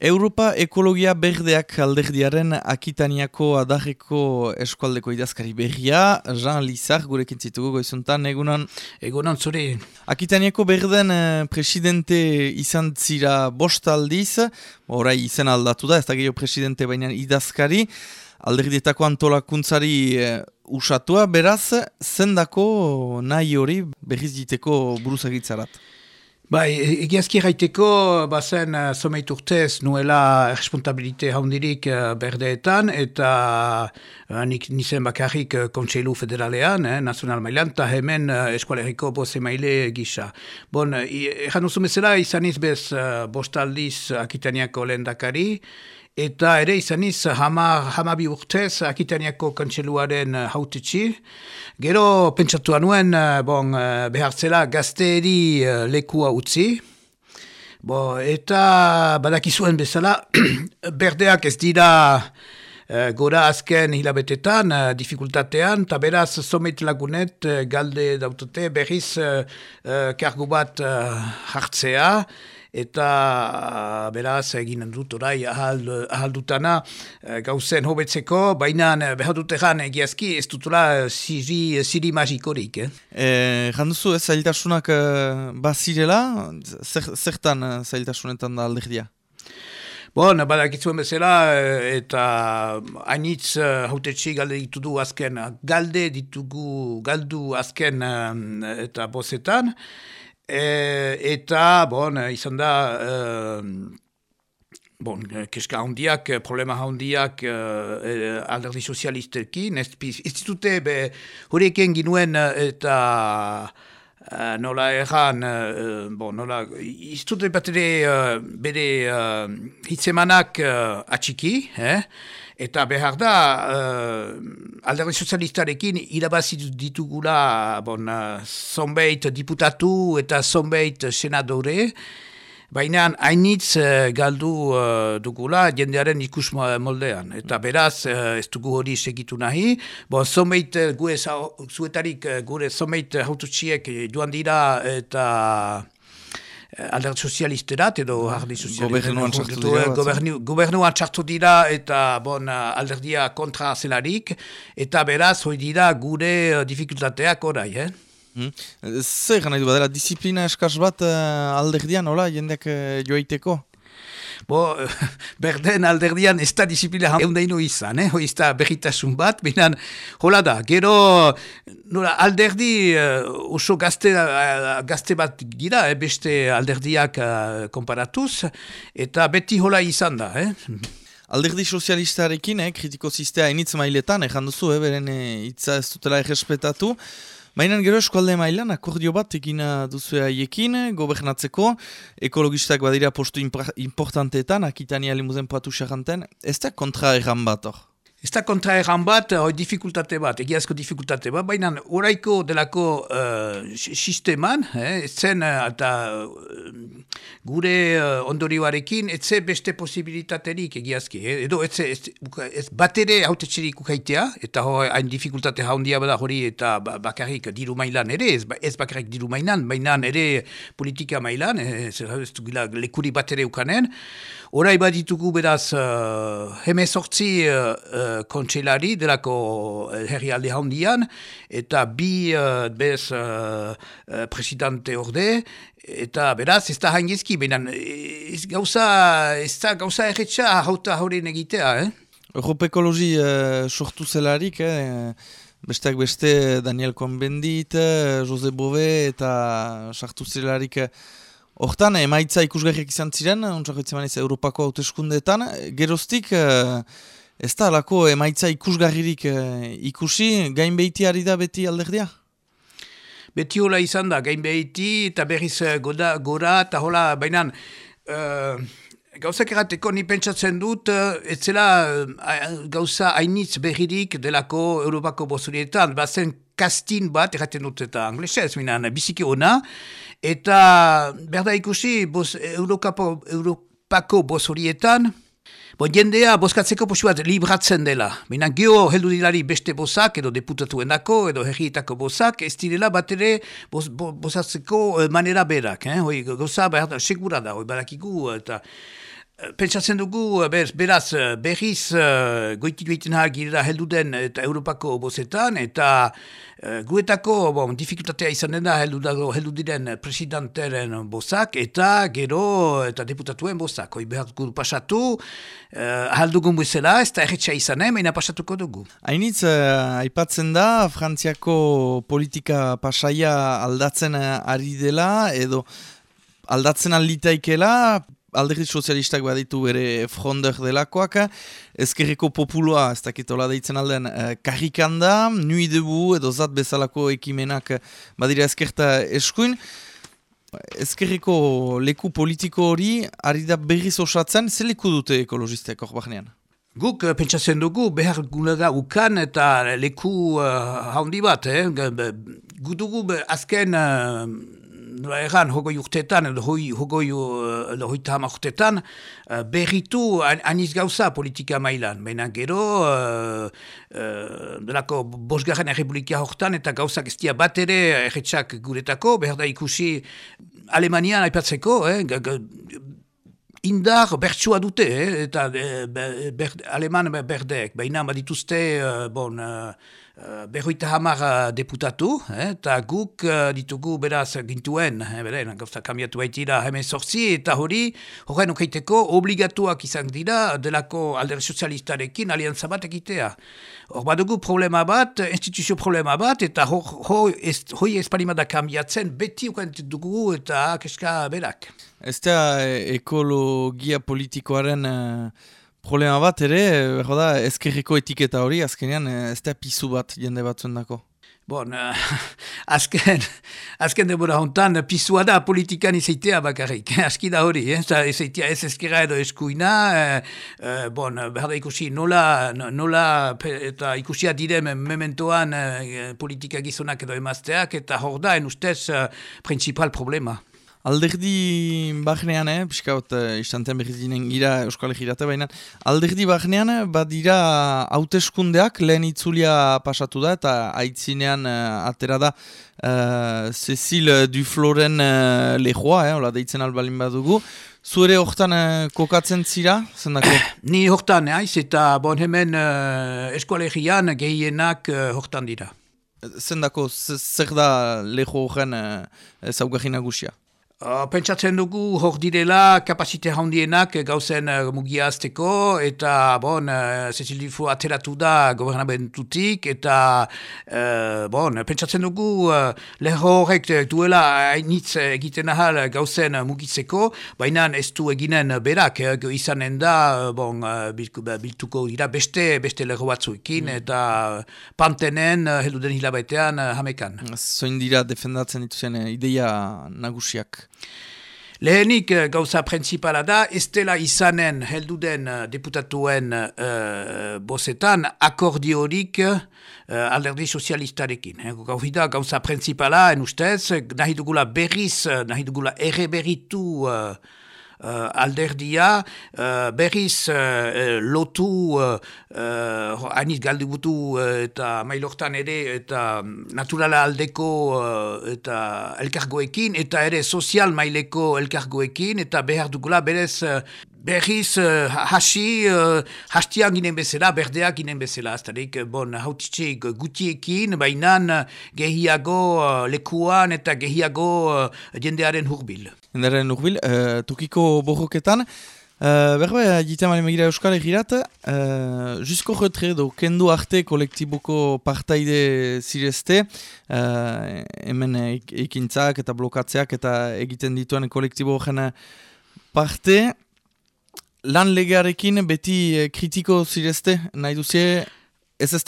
Europa Ekologia Berdeak alderdiaren Akitaniako adarreko eskualdeko idazkari berria, Jean Lizar gurekin zitugu goizuntan, egunan? Egunan zuri. Akitaniako Berden eh, presidente izan zira bost aldiz, orai izan aldatu da, ez da gehiago presidente baina idazkari, alderdietako antolakuntzari uh, usatua, beraz, zendako nahi hori berriz diteko buruzagitzarat? Bai, egiazki gaiteko, bazen uh, someit urtez nuela responsabilite haundirik uh, berdeetan, eta uh, nik nizen bakarrik uh, kontseilu federalean, eh, nazional mailan, eta hemen uh, eskualeriko boze maile gisa. Bon, uh, egan uzumezela izan izbez uh, bostaldiz akitaniako lehen dakari, eta ere izan iz hama, hama bi urtez akitaniako kantseluaren uh, hautetxi. Gero pentsatu anuen uh, bon, uh, behartzela gazteeri uh, lekua utzi. Bo, eta badakizuen bezala berdeak ez dira uh, gora azken hilabetetan, uh, dificultatean, eta beraz somet lagunet galde dautote berriz uh, uh, kargu bat hartzea eta beraz egin dut orai ahaldutana eh, gauzen hobetzeko, baina eh, behar dut egan egiazki ez dutura ziri, ziri magikorik. Eh? E, janduzu ez zailtasunak bazirela, zer, zertan zailtasunetan da alderdia? Bon, badakitzuen bezala, eta hainitz hautetxe galde ditudu azken, galde ditugu, galdu azken eta bozetan, E, eta, bon, izan da, e, bon, keska handiak, problema handiak e, alderdi sozialistekin, ditute, be, horieken ginuen eta uh, nola erran, uh, bon, nola, dute bat ere, bere hitzemanak atxiki, eh? Eta behar da, uh, alderdi sozialistarekin irabazi ditugula bon, uh, zonbeit diputatu eta zonbeit senadore, baina hainitz uh, galdu uh, dugula jendearen ikus moldean. Eta beraz, uh, ez dugu hori segitu nahi, bon, zonbeit gure zuetarik gure zonbeit haututsiek joan dira eta... Eh, aldert sozialisterat edo hardi sozialisterat. Gobernuan txartu dira eta bon, alderdia kontra zelarik eta beraz hoi dira gure uh, dificultateak orai, eh? Hmm. Zer gana du badela, disiplina eskaz bat uh, alderdian, hola, jendek uh, joaiteko? Bo, berden alderdian ez da disiplina eundaino izan, eh? Hoi ez da berritasun bat, binan, hola da, gero, nola, alderdi uh, oso gazte, uh, gazte bat gira, eh? beste alderdiak uh, komparatuz, eta beti hola izan da, eh? Alderdi sozialistarekin, eh, kritiko zistea initz mailetan, eh, janduzu, eh, beren eh, itza ez dutela errespetatu, Mainan gero eskualde mailan akordio bat egina duzu haiekin, gobernatzeko, ekologistak badira postu importanteetan, akitania limuzen poatu xaranten, ez da kontra erran bat hor? Ez da kontra erran bat, hori dificultate bat, egiazko dificultate bat, baina oraiko delako uh, sisteman, eh, zen uh, eta uh, gure uh, ondorioarekin, ez ze beste posibilitaterik egiazki, eh, edo ez, ez, ez bat ere haute txerik ukaitea, eta hori hain dificultate haundia bada hori eta ba, bakarrik diru mailan ere, ez, ez bakarrik diru mailan, baina ere politika mailan, eh, ez, ez dugila lekuri bat ere ukanen, Horai baditugu beraz uh, hemezortzi uh, uh, kontselari delako uh, herrialde handian, eta bi uh, bez uh, uh, presidente orde, eta beraz ez da haingizki, baina ez gauza, ez da gauza erretxa hauta horren egitea, eh? Europe Ekologi uh, sortu zelarik, eh? besteak beste Daniel Cohn-Bendit, Jose Bove eta sartu zelarik... Hortan, emaitza ikusgarriak izan ziren, ontzak ez Europako hauteskundeetan, geroztik, eh, ez da alako emaitza ikusgarririk eh, ikusi, gain behiti ari da beti alderdia? Beti hola izan da, gain behiti, eta berriz eh, goda, gora, eta hola, baina, uh, gauzak errateko ni pentsatzen dut, ez zela gauza hainitz berririk delako Europako bozurietan, bazen kastin bat, erraten dut eta anglesez, minan, biziki ona, eta berda ikusi, Eurokapo, Europako boz horietan, bo, jendea bozkatzeko posu bat libratzen dela. Minan, geho heldu dilari beste bozak, edo deputatuenako, edo herrietako bozak, ez direla bat ere boz, bozatzeko eh, manera berak. Eh? Hoi, goza, berda, segura da, hoi, barakiku, eta Pentsatzen dugu, ber, beraz, berriz uh, goiti duetan girela heldu den eta Europako bozetan, eta uh, guetako bon, dificultatea izan dena heldu, dago, heldu diren presidenteren bozak, eta gero eta deputatuen bozak. Hoi behar dugu pasatu, uh, ahaldugun buizela, ez da erretxa izanen, meina pasatuko dugu. Hainitz, aipatzen da, Frantziako politika pasaia aldatzen ari dela, edo aldatzen alitaikela, alderri sozialistak baditu bere fronder delakoak, ezkerreko populua, ez dakitola deitzen aldean, eh, karrikan da, nui debu edo zat bezalako ekimenak badira ezkerta eskuin. Ezkerreko leku politiko hori, ari da berriz osatzen, ze leku dute ekologistek hor bahnean? Guk uh, pentsatzen dugu behar gula ukan eta leku uh, haundi bat, eh? Gu dugu azken nola erran, hogoi urtetan, edo hoi, hogoi edo hoi tahama urtetan, uh, berritu aniz gauza politika mailan. Baina gero, uh, uh, delako bosgarren errepublikia hortan, eta gauzak ez dia bat ere erretxak guretako, behar da ikusi Alemanian aipatzeko, eh, indar bertsua dute, eh, eta ber, aleman berdeek, baina badituzte, uh, bon, Uh, berroita hamar deputatu, eh, eta guk uh, ditugu beraz gintuen, eh, beren, gauza kamiatu baitira hemen sortzi, eta hori, horren okaiteko obligatuak izan dira delako aldera sozialistarekin aliantza bat egitea. Hor badugu problema bat, instituzio problema bat, eta hori ho, espalimada kambiatzen beti ukant dugu eta keska berak. Ez da ekologia politikoaren... Problema bat ere, berro da, ezkerriko etiketa hori, azkenean ez da pizu bat jende batzuen dako. Bon, uh, azken, azken demora hontan, pizua da politikan izaitea bakarrik, aski da hori, eh? izaitea ez ezkerra edo eskuina, uh, bon, behar ikusi nola, nola eta ikusia direm mementoan uh, politika gizonak edo emazteak, eta hor da, en ustez, uh, principal problema. Alderdi bahnean, eh, pixka bat uh, istantean behizinen gira Euskal Ejirate, baina alderdi bahnean eh, badira hauteskundeak lehen itzulia pasatu da eta aitzinean uh, atera da uh, Cecil Dufloren uh, lehoa, eh, hola deitzen albalin badugu. Zuere hortan uh, kokatzen zira, zendako? Ni hortan, haiz, eta bon hemen uh, eskolegian gehienak uh, hortan dira. Zendako, zer da leho horren uh, zaugarri nagusia? Uh, pentsatzen dugu hor direla kapasite handienak gauzen uh, mugiazteko eta bon, uh, Cecil ateratu da gobernamentutik eta uh, bon, pentsatzen dugu uh, leho horrek duela hainitz egiten ahal gauzen mugitzeko, baina ez du eginen berak izanen da bon, uh, biltuko dira beste beste leho batzuekin mm. eta pantenen heluden hilabaitean uh, hamekan. Zoin dira defendatzen dituzen ideia nagusiak? Lehenik eh, gauza principala da, ez dela izanen helduden eh, deputatuen uh, bozetan akordiorik uh, alderdi sozialistarekin. Gau da gauza principala, en ustez, nahi dugula berriz, nahi dugula ere berritu uh, alderdia uh, berriz uh, lotu aniz galdibutu eta mailortan ere eta naturala aldeko eta elkargoekin eta ere sozial maileko elkargoekin eta behar dugula berez Berriz, uh, hasi, uh, hastiak ginen bezala, berdeak ginen bezala. Aztarik, bon, hautitxik gutiekin, bainan gehiago uh, lekuan eta gehiago uh, jendearen hurbil. Jendearen hurbil, uh, tukiko borroketan, Uh, Berbe, jitea mali megira Euskal Egirat, uh, Jusko Retre do kendu arte kolektiboko partaide zirezte, uh, hemen ekintzak eta blokatzeak eta egiten dituen kolektibo parte, lan legearekin beti eh, kritiko zirezte, nahi duzie ez ez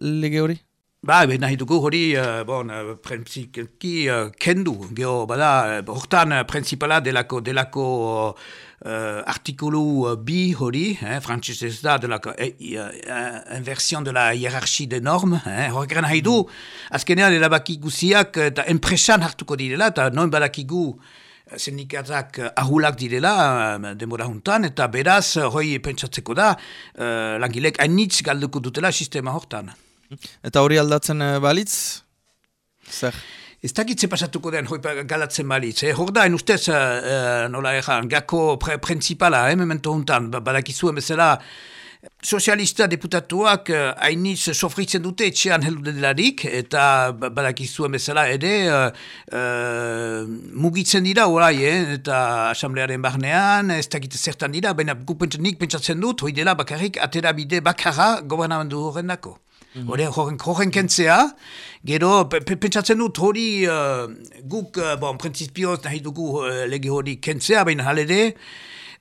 lege hori? Ba, nahi dugu hori, uh, bon, uh, prentziki uh, kendu, geho, bada, uh, hortan uh, prentzipala delako, delako uh, artikulu bi hori, eh, frantzis ez da, delako eh, uh, inversion de la hierarchie de norme, eh, horrekin nahi du, azkenean elabaki guziak, eta enpresan hartuko direla, eta noin badakigu, sindikatak eh, ahulak direla eh, demora juntan, eta beraz, eh, hoi pentsatzeko da, uh, langilek hainitz galduko dutela sistema hortan. Eta hori aldatzen balitz? Zer? Ez dakitze pasatuko den hoi galatzen balitz. Eh? Hor da, en ustez, uh, nola egan, gako pre principala, eh, memento hontan, ba, badakizuen bezala, sozialista deputatuak hainiz uh, sofritzen dute etxean heldu delarik, eta ba, badakizuen bezala ere uh, uh, mugitzen dira orai, eh? eta asamblearen barnean, ez dakitze zertan dira, baina nik pentsatzen dut, hoi dela bakarrik atera bide bakarra gobernamendu horren dako. Mm -hmm. kentzea, gero, pentsatzen dut hori uh, guk, uh, bon, prinsipioz nahi dugu uh, lege hori kentzea, baina halede,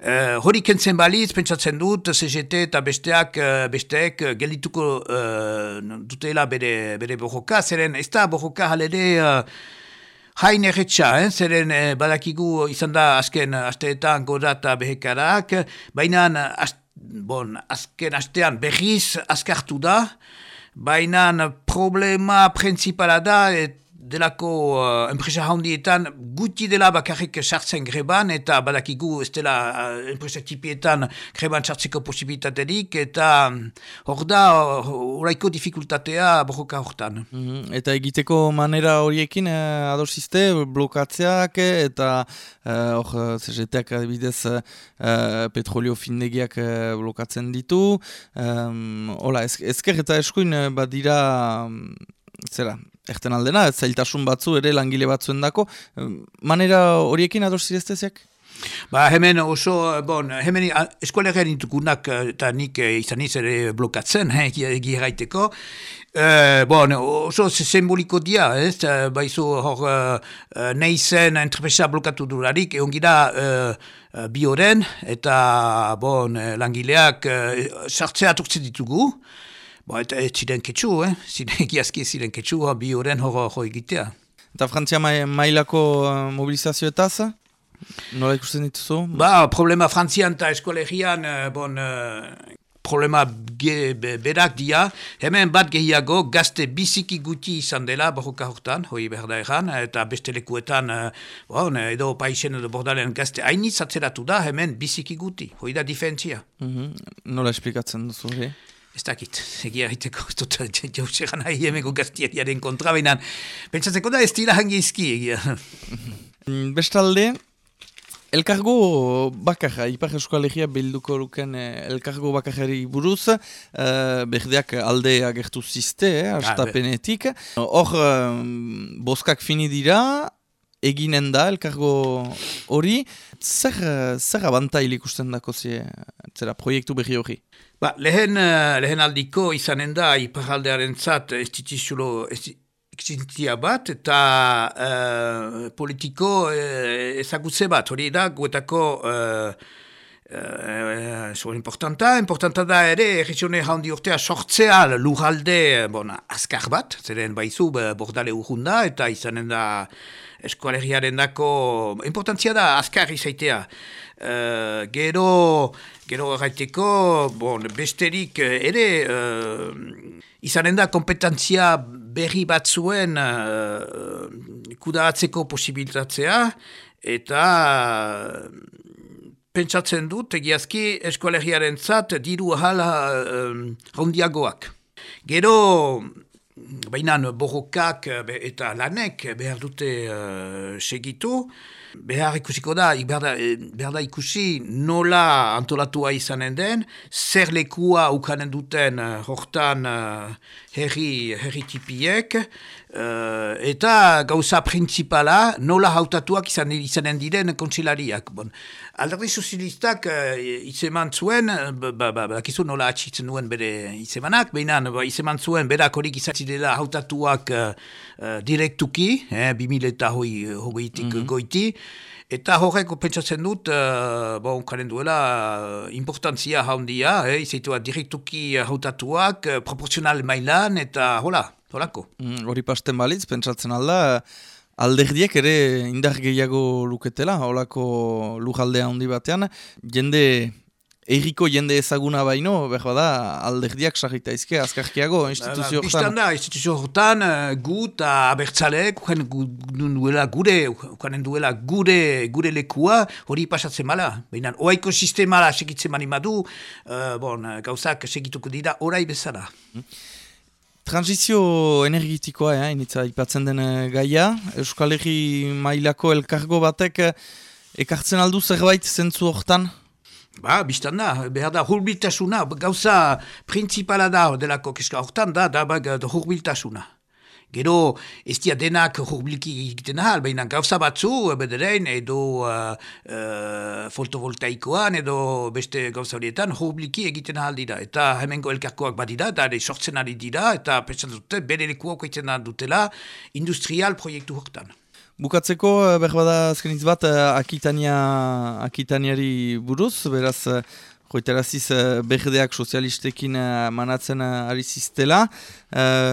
uh, hori kentzen baliz, pentsatzen dut, CGT eta besteak, uh, besteek uh, gelituko uh, dutela bere, bere bojoka, zeren ez da bojoka halede, uh, Hain erretxa, eh? zeren eh, badakigu izan da azken asteetan godata behekarak, baina bon, azken astean behiz azkartu da, baina problema principala da et delako uh, enpresa handietan guti dela bakarrik sartzen greban eta badakigu ez dela uh, enpresa tipietan greban sartzeko posibilitaterik eta um, hor da horreiko uh, dificultatea borroka hortan. Mm -hmm. Eta egiteko manera horiekin uh, adorsizte blokatzeak eta hor uh, CGTak adibidez uh, petrolio finnegiak uh, blokatzen ditu. Um, hola, ezker eta eskuin badira um, zera, erten aldena, zailtasun batzu ere langile batzuen dako, manera horiekin ados zirezteziak? Ba, hemen oso, bon, hemen eskualegean intukunak eta nik izan ere blokatzen, egi erraiteko. Uh, bon, oso simboliko dia, ez? Baizu hor uh, nahi zen entrepresa blokatu durarik, egon gira uh, bi horren, eta bon, langileak uh, sartzea aturtzen ditugu. Ba, eta ez ziren ketxu, eh? ziren egiazki ziren ketxu, bi horren hori hori egitea. Eta Frantzia mailako uh, mobilizazioetaz? Nola ikusten dituzu? Ba, problema Frantzian eta eskolegian, uh, bon, uh, problema ge, be, berak dia, hemen bat gehiago gazte biziki guti izan dela borroka hortan, hoi berda egan, eta beste lekuetan, bon, edo paisen edo bordalen gazte hainitz atzeratu da, hemen biziki guti, hoi da difentzia. Mm -hmm. Nola esplikatzen duzu, he? Ez dakit, egia egiteko, ez dut jauze gana hiemeko gaztiariaren kontra, baina pentsatzeko da ez dira hangi izki egia. Mm, bestalde, elkargo bakarra, Ipar Euskalegia bilduko luken eh, elkargo bakarri buruz, uh, berdeak aldea gertu ziste, eh, astapenetik. Hor, uh, boskak fini dira, eginen da elkargo hori, zer, zer abantail ikusten dako zera proiektu berri hori? Ba, lehen, uh, lehen aldiko izanen da iparaldearen zat existentzia bat eta uh, politiko uh, ezagutze bat. Hori da, guetako uh, uh, importanta. Importanta da ere, errezione handi urtea sortzea lujalde bon, azkar bat, zeren baizu bordale urrunda eta izanen da eskualeriaren dako importantzia da azkar izaitea. Uh, gero gero gaiteko bon, besterik ere uh, izanen da kompetentzia berri batzuen uh, kudatzeko posibilitatzea eta pentsatzen dut egiazki eskualeriaren zat diru ahala uh, Gero baina borrokak eta lanek behar dute uh, segitu, behar ikusiko da, eh, behar da ikusi nola antolatua izanen den, zer lekua ukanen duten uh, hortan uh, herri, herri tipiek, uh, eta gauza principala nola hautatuak izan, izanen diren kontsilariak. Bon. Alderdi sozialistak uh, izeman zuen, ba, ba, ba, ba nola atxitzen duen bere izemanak, behin ba, izeman zuen berak horik izatzidela hautatuak uh, direktuki, eh, 2000 eta hoi, hoitik mm -hmm. goiti, Eta horreko pentsatzen dut, uh, bon, karen duela, uh, importantzia haundia, eh, izaitua direktuki hautatuak, uh, proporzional mailan, eta hola, holako. Mm, hori pasten balitz, pentsatzen alda, alderdiek ere indar gehiago luketela, holako lujaldea handi batean, jende Eriko jende ezaguna baino, behar da, alderdiak sarrita izke, azkarkiago, instituzio hortan. Bistan da, instituzio hortan, eh, gu eta abertzalek, duela gure, ukanen duela gure, gure lekua, hori pasatzen mala. Baina, oaiko sistemala la, segitzen mani madu, uh, bon, gauzak segituko dira, orai bezala. Transizio energetikoa, eh, initza ipatzen den gaia. Euskal Herri mailako elkargo batek ekartzen aldu zerbait zentzu hortan? Ba, biztan da, behar da, hurbiltasuna, gauza principala da delako keska hortan da, da, da hurbiltasuna. Gero, ez dia denak hurbilki egiten ahal, baina gauza batzu, bederen, edo uh, uh, fotovoltaikoan, edo beste gauza horietan, hurbilki egiten ahal dira. Eta hemengo elkarkoak badira, eta sortzen ari dira, eta pentsatzen dute, bere lekuak egiten dutela, industrial proiektu hortan. Bukatzeko, eh, berbada azken bat, eh, akitania, akitaniari buruz, beraz, eh, joiteraziz berdeak sozialistekin manatzen ari ziztela.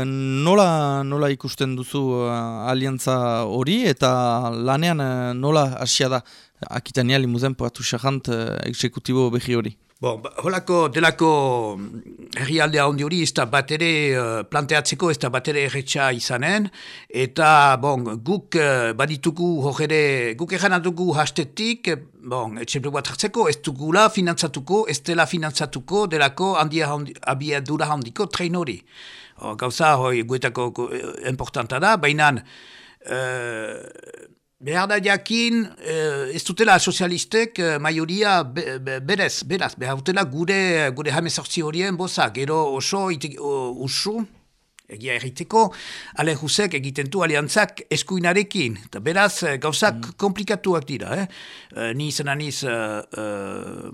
Nola, nola ikusten duzu aliantza hori eta lanean nola asia da akitania limuzen poatu xarrant eksekutibo behi hori? Bon, ba, holako delako herrialdea hondi hori ez da bat ere uh, planteatzeko ez da bat ere erretxa izanen eta bon, guk uh, baditugu hojere, guk egan dugu hastetik, bon, etxemple bat hartzeko ez dugula finantzatuko, ez dela finantzatuko delako handia handi, abia dura handiko trein hori. Gauza hoi guetako importanta da, baina uh, Behar da jakin, eh, ez dutela sozialistek eh, maioria be, be, berez, beraz, behar dutela gure, gure hamezortzi horien boza, gero oso itik, usu, egia erriteko, ale jusek egiten du aliantzak eskuinarekin, eta beraz, eh, gauzak mm. komplikatuak dira, eh? Uh, ni izan aniz, uh, uh,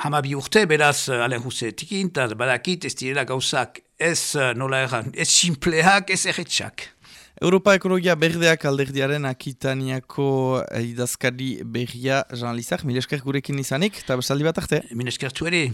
hamabi urte, beraz, ale jusetikin, eta badakit ez direla gauzak ez nola erran, ez simpleak, ez erretxak. Europa Ekologia Berdeak alderdiaren akitaniako idazkari berria Jean Lizak, milesker gurekin izanik, eta besaldi bat arte. Milesker tueri.